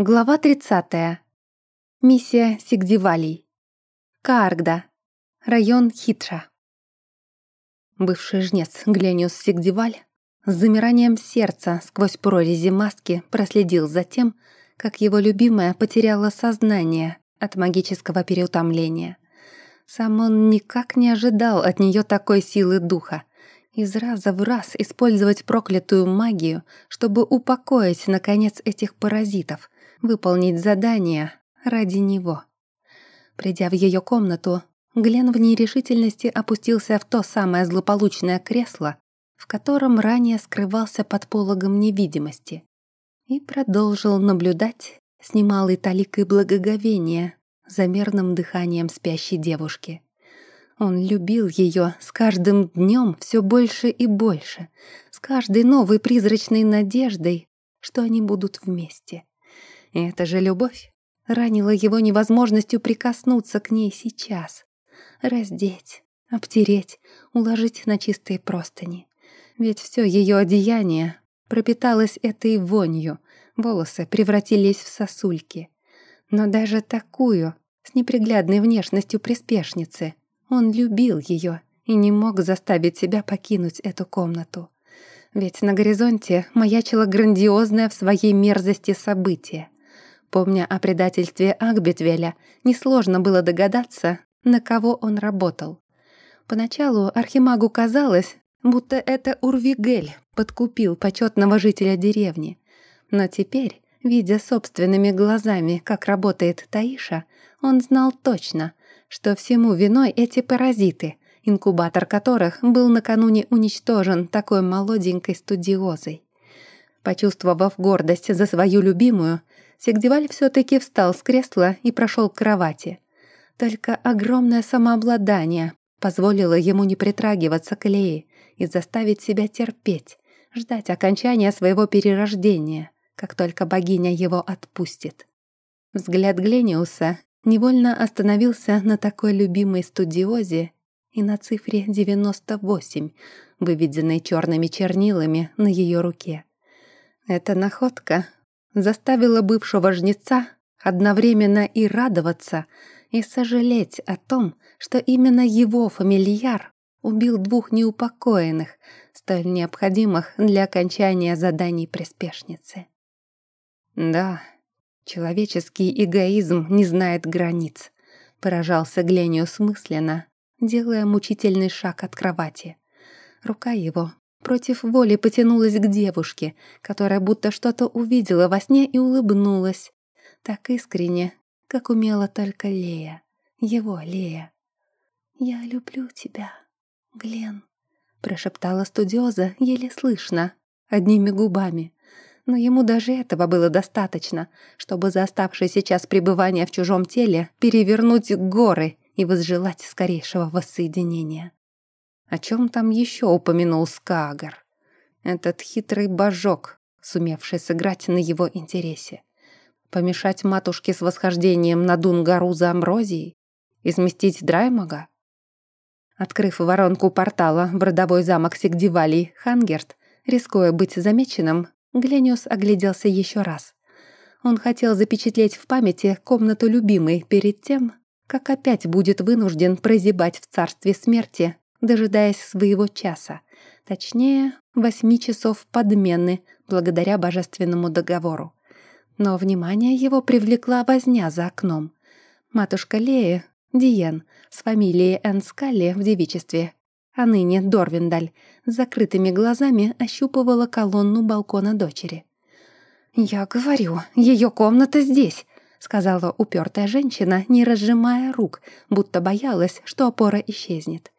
Глава 30. Миссия Сигдивалий. Кааргда. Район Хитра. Бывший жнец Глениус Сигдиваль с замиранием сердца сквозь прорези маски проследил за тем, как его любимая потеряла сознание от магического переутомления. Сам он никак не ожидал от нее такой силы духа. Из раза в раз использовать проклятую магию, чтобы упокоить, наконец, этих паразитов — выполнить задание ради него. Придя в ее комнату, Глен в нерешительности опустился в то самое злополучное кресло, в котором ранее скрывался под пологом невидимости, и продолжил наблюдать с немалой таликой благоговения за мерным дыханием спящей девушки. Он любил ее с каждым днем все больше и больше, с каждой новой призрачной надеждой, что они будут вместе. И эта же любовь ранила его невозможностью прикоснуться к ней сейчас. Раздеть, обтереть, уложить на чистые простыни. Ведь все ее одеяние пропиталось этой вонью, волосы превратились в сосульки. Но даже такую, с неприглядной внешностью приспешницы, он любил ее и не мог заставить себя покинуть эту комнату. Ведь на горизонте маячило грандиозное в своей мерзости событие. Помня о предательстве Акбетвеля, несложно было догадаться, на кого он работал. Поначалу Архимагу казалось, будто это Урвигель подкупил почетного жителя деревни. Но теперь, видя собственными глазами, как работает Таиша, он знал точно, что всему виной эти паразиты, инкубатор которых был накануне уничтожен такой молоденькой студиозой. Почувствовав гордость за свою любимую, Сигдеваль все-таки встал с кресла и прошел к кровати. Только огромное самообладание позволило ему не притрагиваться к Лее и заставить себя терпеть, ждать окончания своего перерождения, как только богиня его отпустит. Взгляд Глениуса невольно остановился на такой любимой студиозе и на цифре 98, выведенной черными чернилами на ее руке. Эта находка заставила бывшего жнеца одновременно и радоваться, и сожалеть о том, что именно его фамильяр убил двух неупокоенных, столь необходимых для окончания заданий приспешницы. Да, человеческий эгоизм не знает границ, поражался Глениус мысленно, делая мучительный шаг от кровати. Рука его Против воли потянулась к девушке, которая будто что-то увидела во сне и улыбнулась. Так искренне, как умела только Лея. Его Лея. «Я люблю тебя, Глен», — прошептала студиоза еле слышно, одними губами. Но ему даже этого было достаточно, чтобы за оставшееся час пребывания в чужом теле перевернуть горы и возжелать скорейшего воссоединения. О чем там еще упомянул Скагар? Этот хитрый божок, сумевший сыграть на его интересе. Помешать матушке с восхождением на Дунгару за амброзией? Изместить Драймага? Открыв воронку портала в родовой замок Сигдивалий Хангерт, рискуя быть замеченным, Глениус огляделся еще раз. Он хотел запечатлеть в памяти комнату любимой перед тем, как опять будет вынужден прозябать в царстве смерти дожидаясь своего часа, точнее, восьми часов подмены, благодаря божественному договору. Но внимание его привлекла возня за окном. Матушка Лея, Диен, с фамилией Энскалли в девичестве, а ныне Дорвиндаль, с закрытыми глазами ощупывала колонну балкона дочери. «Я говорю, ее комната здесь», — сказала упертая женщина, не разжимая рук, будто боялась, что опора исчезнет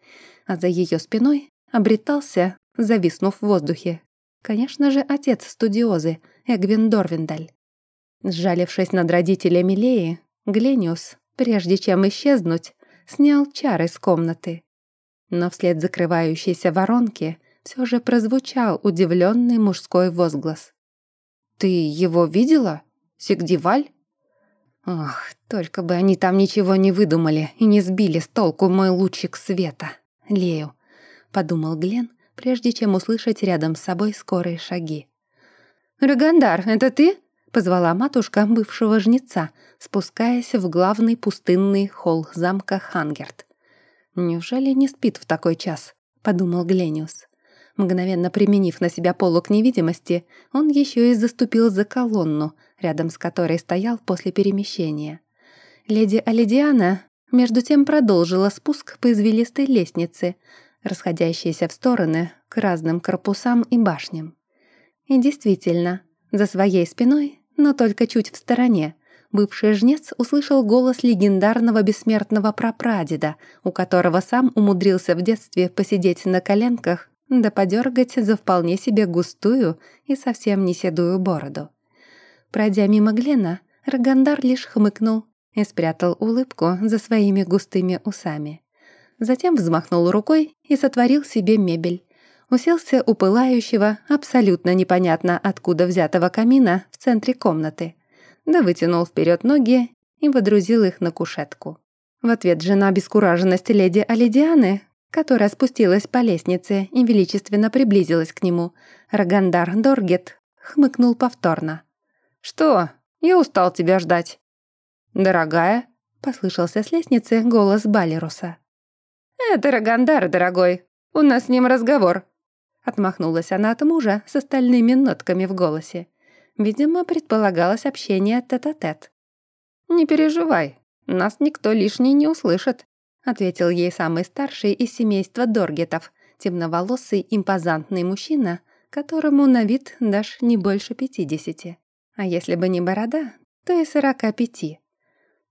а за ее спиной обретался, зависнув в воздухе, конечно же, отец студиозы, Эгвин Дорвиндаль. Сжалившись над родителями Леи, Глениус, прежде чем исчезнуть, снял чары с комнаты. Но вслед закрывающейся воронки все же прозвучал удивленный мужской возглас. «Ты его видела? Сигдиваль?» «Ох, только бы они там ничего не выдумали и не сбили с толку мой лучик света!» Лею», — подумал Глен, прежде чем услышать рядом с собой скорые шаги. «Рагандар, это ты?» — позвала матушка бывшего жнеца, спускаясь в главный пустынный холл замка Хангерт. «Неужели не спит в такой час?» — подумал Глениус. Мгновенно применив на себя полок невидимости, он еще и заступил за колонну, рядом с которой стоял после перемещения. Леди Алидиана между тем продолжила спуск по извилистой лестнице, расходящейся в стороны к разным корпусам и башням. И действительно, за своей спиной, но только чуть в стороне, бывший жнец услышал голос легендарного бессмертного прапрадеда, у которого сам умудрился в детстве посидеть на коленках да подергать за вполне себе густую и совсем не седую бороду. Пройдя мимо Глена, Рагандар лишь хмыкнул и спрятал улыбку за своими густыми усами. Затем взмахнул рукой и сотворил себе мебель. Уселся у пылающего, абсолютно непонятно откуда взятого камина в центре комнаты. Да вытянул вперед ноги и водрузил их на кушетку. В ответ жена обескураженности леди Алидианы, которая спустилась по лестнице и величественно приблизилась к нему, Рагандар Доргет хмыкнул повторно. «Что? Я устал тебя ждать». «Дорогая?» — послышался с лестницы голос Балеруса. «Это Рагандар, дорогой. У нас с ним разговор». Отмахнулась она от мужа с остальными нотками в голосе. Видимо, предполагалось общение тет-а-тет. -тет. «Не переживай, нас никто лишний не услышит», ответил ей самый старший из семейства Доргетов, темноволосый импозантный мужчина, которому на вид даже не больше пятидесяти. А если бы не борода, то и сорока пяти.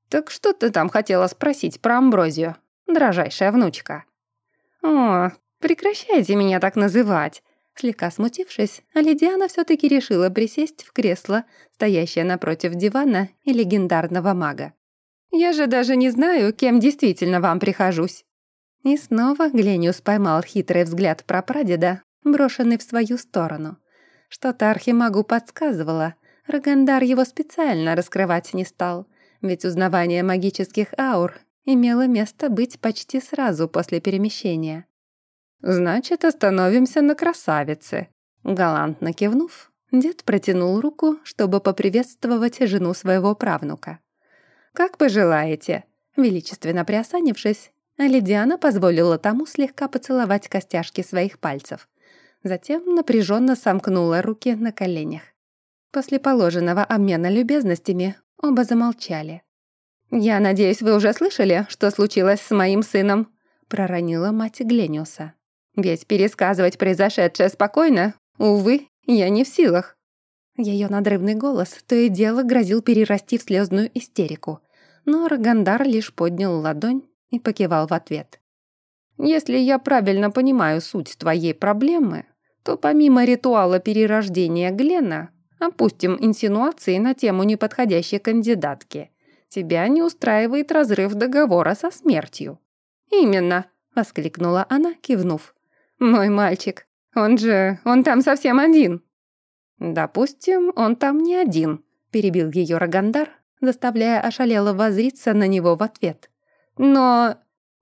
«Так что ты там хотела спросить про Амброзию, дрожайшая внучка?» «О, прекращайте меня так называть!» Слегка смутившись, Алидиана все-таки решила присесть в кресло, стоящее напротив дивана и легендарного мага. «Я же даже не знаю, кем действительно вам прихожусь». И снова Глениус поймал хитрый взгляд прапрадеда, брошенный в свою сторону. Что-то Архимагу подсказывало, Рогандар его специально раскрывать не стал — ведь узнавание магических аур имело место быть почти сразу после перемещения. «Значит, остановимся на красавице», — галантно кивнув, дед протянул руку, чтобы поприветствовать жену своего правнука. «Как пожелаете», — величественно приосанившись, Лидиана позволила тому слегка поцеловать костяшки своих пальцев. Затем напряженно сомкнула руки на коленях. После положенного обмена любезностями Оба замолчали. «Я надеюсь, вы уже слышали, что случилось с моим сыном?» проронила мать Глениуса. «Ведь пересказывать произошедшее спокойно, увы, я не в силах». Ее надрывный голос то и дело грозил перерасти в слезную истерику, но Рогандар лишь поднял ладонь и покивал в ответ. «Если я правильно понимаю суть твоей проблемы, то помимо ритуала перерождения Глена Опустим инсинуации на тему неподходящей кандидатки. Тебя не устраивает разрыв договора со смертью». «Именно», — воскликнула она, кивнув. «Мой мальчик, он же... он там совсем один». «Допустим, он там не один», — перебил ее Рогандар, заставляя ошалело возриться на него в ответ. «Но...»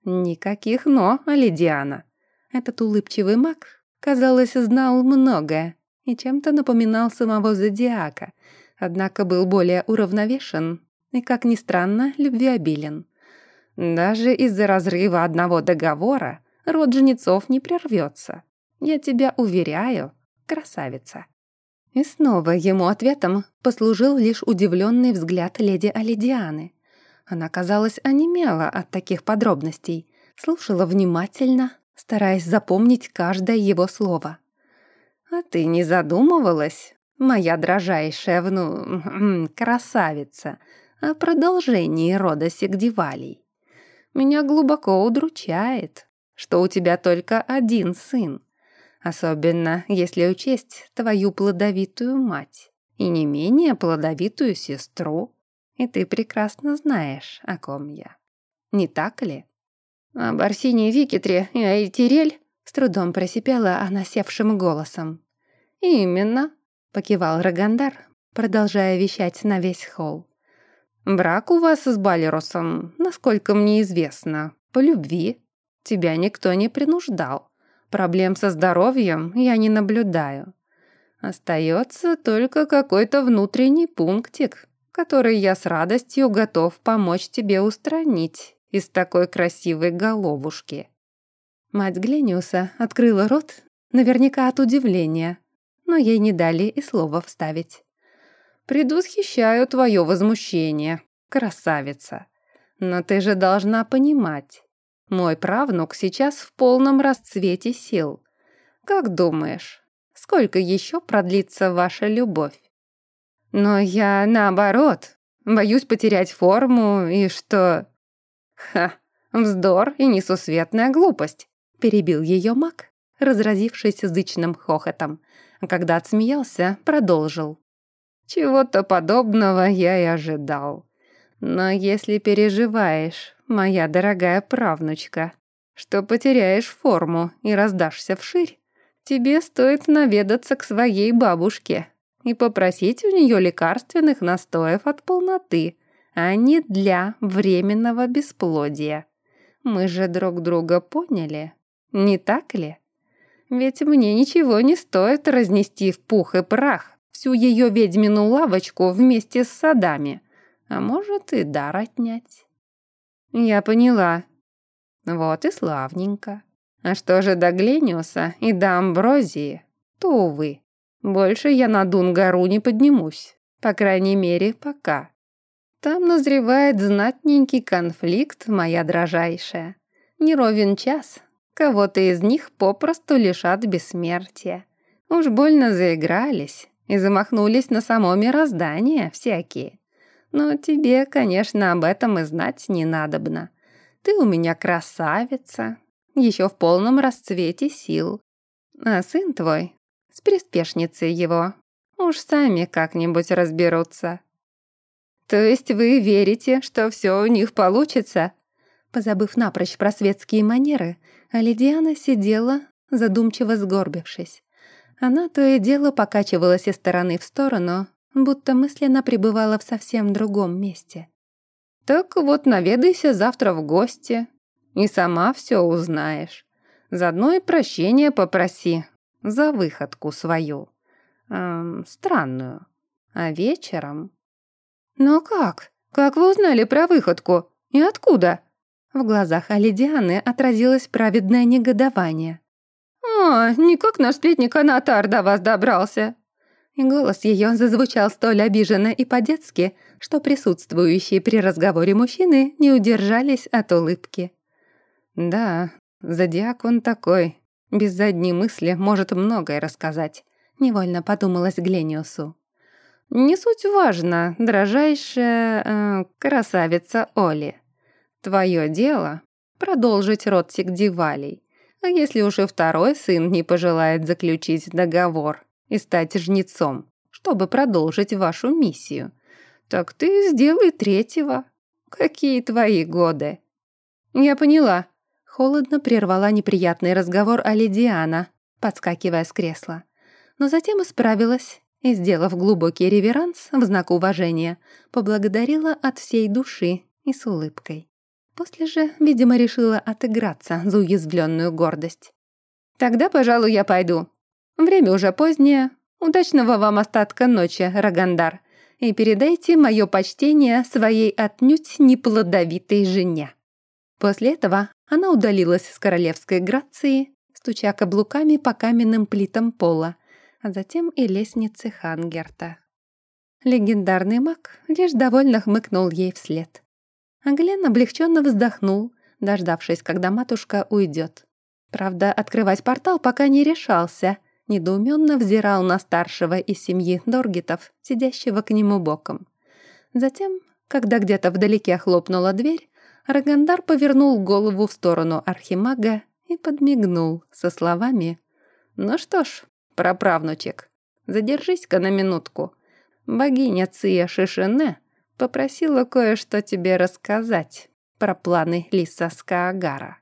«Никаких «но», Алидиана». Этот улыбчивый маг, казалось, знал многое и чем-то напоминал самого Зодиака, однако был более уравновешен и, как ни странно, любвеобилен. Даже из-за разрыва одного договора род жнецов не прервется. Я тебя уверяю, красавица. И снова ему ответом послужил лишь удивленный взгляд леди Алидианы. Она, казалось, онемела от таких подробностей, слушала внимательно, стараясь запомнить каждое его слово. «А ты не задумывалась, моя дрожайшая вну... красавица, о продолжении рода Сигдивалей? Меня глубоко удручает, что у тебя только один сын, особенно если учесть твою плодовитую мать и не менее плодовитую сестру, и ты прекрасно знаешь, о ком я. Не так ли?» «Об Арсении Викитре и Айтирель трудом просипела она севшим голосом. «Именно», — покивал Рогандар, продолжая вещать на весь холл. «Брак у вас с Балеросом, насколько мне известно, по любви. Тебя никто не принуждал. Проблем со здоровьем я не наблюдаю. Остается только какой-то внутренний пунктик, который я с радостью готов помочь тебе устранить из такой красивой головушки». Мать Глениуса открыла рот, наверняка от удивления, но ей не дали и слова вставить. «Предвосхищаю твое возмущение, красавица. Но ты же должна понимать, мой правнук сейчас в полном расцвете сил. Как думаешь, сколько еще продлится ваша любовь?» «Но я, наоборот, боюсь потерять форму и что...» «Ха, вздор и несусветная глупость», — перебил ее маг, разразившись зычным хохотом, а когда отсмеялся, продолжил. «Чего-то подобного я и ожидал. Но если переживаешь, моя дорогая правнучка, что потеряешь форму и раздашься вширь, тебе стоит наведаться к своей бабушке и попросить у нее лекарственных настоев от полноты, а не для временного бесплодия. Мы же друг друга поняли, не так ли? Ведь мне ничего не стоит разнести в пух и прах всю ее ведьмину лавочку вместе с садами, а может и дар отнять. Я поняла. Вот и славненько. А что же до Глениуса и до Амброзии, то, увы, больше я на Дун-гору не поднимусь, по крайней мере, пока. Там назревает знатненький конфликт, моя дрожайшая. Не ровен час, Кого-то из них попросту лишат бессмертия. Уж больно заигрались и замахнулись на само мироздание всякие. Но тебе, конечно, об этом и знать не надобно. Ты у меня красавица, еще в полном расцвете сил. А сын твой, с приспешницей его, уж сами как-нибудь разберутся. То есть вы верите, что все у них получится? Позабыв напрочь про светские манеры, а Лидиана сидела, задумчиво сгорбившись. Она то и дело покачивалась из стороны в сторону, будто мысленно пребывала в совсем другом месте. «Так вот наведайся завтра в гости, и сама все узнаешь. Заодно и прощения попроси за выходку свою. Эм, странную. А вечером...» «Но как? Как вы узнали про выходку? И откуда?» В глазах Алидианы отразилось праведное негодование. «А, никак наш сплетник Анатар до вас добрался!» И голос ее зазвучал столь обиженно и по-детски, что присутствующие при разговоре мужчины не удержались от улыбки. «Да, зодиак он такой, без задней мысли может многое рассказать», — невольно подумалась Глениусу. «Не суть важно, дрожайшая э, красавица Оли. Твое дело — продолжить род Сигдивалей. А если уж и второй сын не пожелает заключить договор и стать жнецом, чтобы продолжить вашу миссию, так ты сделай третьего. Какие твои годы?» «Я поняла», — холодно прервала неприятный разговор Алидиана, подскакивая с кресла. Но затем исправилась и, сделав глубокий реверанс в знак уважения, поблагодарила от всей души и с улыбкой. После же, видимо, решила отыграться за уязвленную гордость. «Тогда, пожалуй, я пойду. Время уже позднее. Удачного вам остатка ночи, Рагандар. И передайте мое почтение своей отнюдь неплодовитой жене». После этого она удалилась с королевской грации, стуча каблуками по каменным плитам пола, а затем и лестнице Хангерта. Легендарный маг лишь довольно хмыкнул ей вслед. А Глен облегченно вздохнул, дождавшись, когда матушка уйдет. Правда, открывать портал пока не решался, недоуменно взирал на старшего из семьи Доргитов, сидящего к нему боком. Затем, когда где-то вдалеке хлопнула дверь, Рагандар повернул голову в сторону архимага и подмигнул со словами «Ну что ж, праправнучек, задержись-ка на минутку. Богиня Ция Шишине Попросила кое-что тебе рассказать про планы Лиса Скаагара.